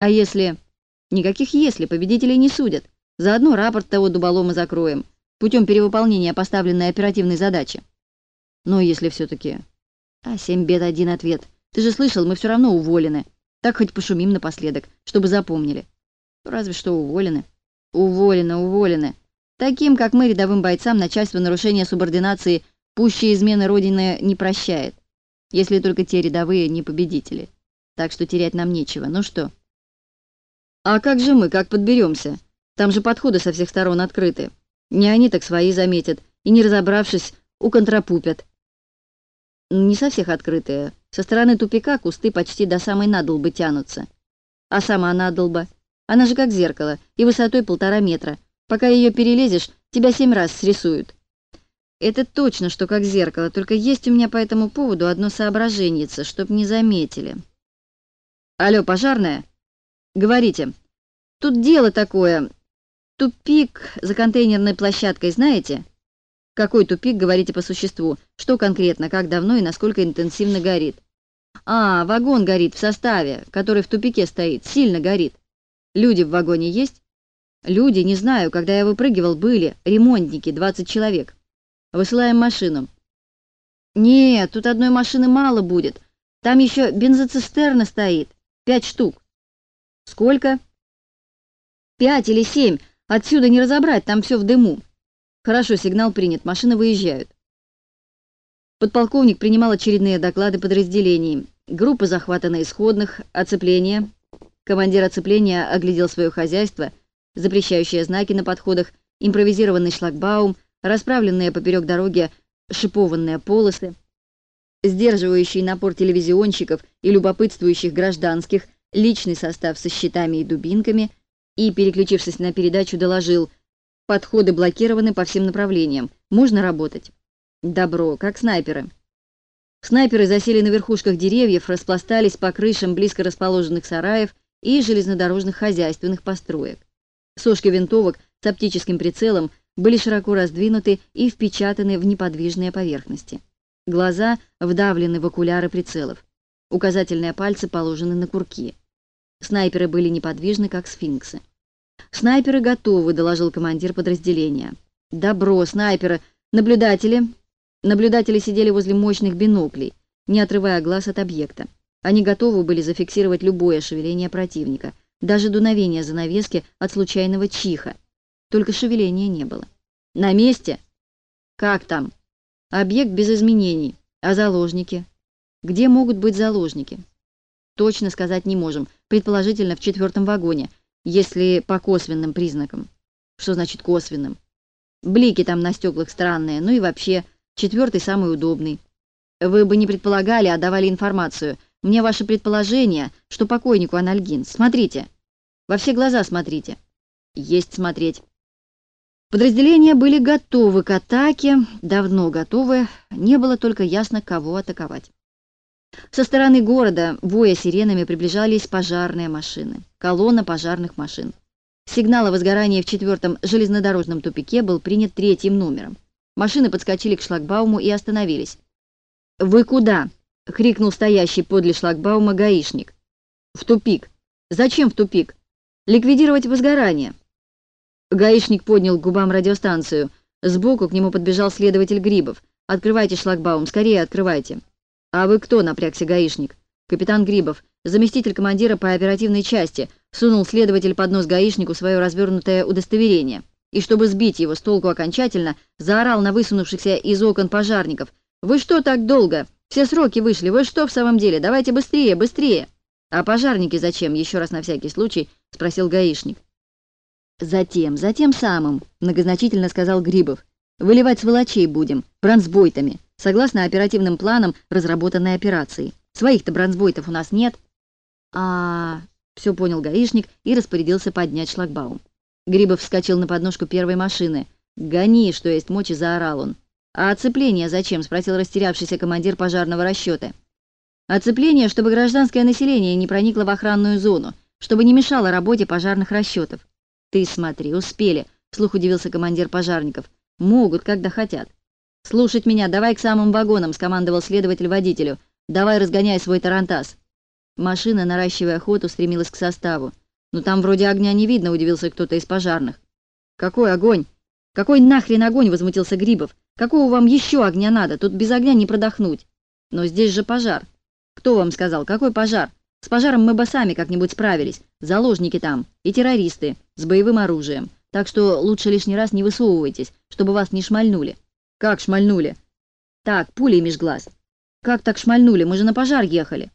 А если... Никаких «если», победителей не судят. Заодно рапорт того дуболома закроем, путем перевыполнения поставленной оперативной задачи. Но если все-таки... А, семь бед, один ответ. Ты же слышал, мы все равно уволены. Так хоть пошумим напоследок, чтобы запомнили. Разве что уволены. Уволены, уволены. Таким, как мы, рядовым бойцам, начальство нарушения субординации пущие измены Родины не прощает. Если только те рядовые не победители. Так что терять нам нечего. Ну что? А как же мы, как подберемся? Там же подходы со всех сторон открыты. Не они так свои заметят, и не разобравшись, уконтрапупят. Не со всех открытые. Со стороны тупика кусты почти до самой надолбы тянутся. А сама надолба? Она же как зеркало, и высотой полтора метра. Пока ее перелезешь, тебя семь раз срисуют. Это точно, что как зеркало, только есть у меня по этому поводу одно соображеньице, чтоб не заметили. Алло, пожарная? Говорите. Тут дело такое. Тупик за контейнерной площадкой, знаете? Какой тупик, говорите по существу? Что конкретно, как давно и насколько интенсивно горит? А, вагон горит в составе, который в тупике стоит, сильно горит. Люди в вагоне есть? Люди, не знаю, когда я выпрыгивал, были, ремонтники, 20 человек. Высылаем машину. Нет, тут одной машины мало будет. Там еще бензоцистерна стоит, пять штук. Сколько? Пять или семь. Отсюда не разобрать, там все в дыму. Хорошо, сигнал принят, машины выезжают. Подполковник принимал очередные доклады подразделений. Группа захвата на исходных, оцепление. Командир оцепления оглядел свое хозяйство, запрещающие знаки на подходах, импровизированный шлагбаум, расправленные поперек дороги шипованные полосы, сдерживающий напор телевизионщиков и любопытствующих гражданских, личный состав со щитами и дубинками, и, переключившись на передачу, доложил «Подходы блокированы по всем направлениям. Можно работать?» «Добро, как снайперы». Снайперы засели на верхушках деревьев, распластались по крышам близко расположенных сараев и железнодорожных хозяйственных построек. Сошки винтовок с оптическим прицелом были широко раздвинуты и впечатаны в неподвижные поверхности. Глаза вдавлены в окуляры прицелов. Указательные пальцы положены на курки. Снайперы были неподвижны, как сфинксы. «Снайперы готовы», — доложил командир подразделения. «Добро, снайперы! Наблюдатели!» Наблюдатели сидели возле мощных биноклей, не отрывая глаз от объекта. Они готовы были зафиксировать любое шевеление противника — даже дуновения занавески от случайного чиха. Только шевеления не было. «На месте?» «Как там?» «Объект без изменений. А заложники?» «Где могут быть заложники?» «Точно сказать не можем. Предположительно, в четвертом вагоне, если по косвенным признакам». «Что значит косвенным?» «Блики там на стеклах странные, ну и вообще, четвертый самый удобный». «Вы бы не предполагали, а давали информацию. Мне ваше предположение, что покойнику анальгин. Смотрите. Во все глаза смотрите. Есть смотреть. Подразделения были готовы к атаке, давно готовы, не было только ясно, кого атаковать. Со стороны города, воя сиренами, приближались пожарные машины, колонна пожарных машин. Сигнал о возгорании в четвертом железнодорожном тупике был принят третьим номером. Машины подскочили к шлагбауму и остановились. «Вы куда?» — крикнул стоящий подле шлагбаума гаишник. «В тупик. Зачем в тупик? Ликвидировать возгорание». Гаишник поднял к губам радиостанцию. Сбоку к нему подбежал следователь Грибов. «Открывайте шлагбаум, скорее открывайте». «А вы кто?» — напрягся гаишник. «Капитан Грибов, заместитель командира по оперативной части», сунул следователь под нос гаишнику свое развернутое удостоверение. И чтобы сбить его с толку окончательно, заорал на высунувшихся из окон пожарников. «Вы что так долго? Все сроки вышли. Вы что в самом деле? Давайте быстрее, быстрее!» «А пожарники зачем?» — еще раз на всякий случай спросил гаишник. «Затем, затем самым», — многозначительно сказал Грибов. «Выливать сволочей будем, бронзбойтами, согласно оперативным планам разработанной операции. Своих-то бронзбойтов у нас нет». А, все понял гаишник и распорядился поднять шлагбаум. Грибов вскочил на подножку первой машины. «Гони, что есть мочи!» — заорал он. «А оцепление зачем?» — спросил растерявшийся командир пожарного расчета. «Оцепление, чтобы гражданское население не проникло в охранную зону, чтобы не мешало работе пожарных расчетов». «Ты смотри, успели», — вслух удивился командир пожарников. «Могут, когда хотят». «Слушать меня, давай к самым вагонам», — скомандовал следователь водителю. «Давай разгоняй свой тарантас». Машина, наращивая ход, устремилась к составу. «Ну там вроде огня не видно», — удивился кто-то из пожарных. «Какой огонь? Какой нахрен огонь?» — возмутился Грибов. «Какого вам еще огня надо? Тут без огня не продохнуть». «Но здесь же пожар». «Кто вам сказал? Какой пожар? С пожаром мы бы сами как-нибудь справились. Заложники там и террористы с боевым оружием. Так что лучше лишний раз не высовывайтесь, чтобы вас не шмальнули». «Как шмальнули?» «Так, пулей меж глаз». «Как так шмальнули? Мы же на пожар ехали».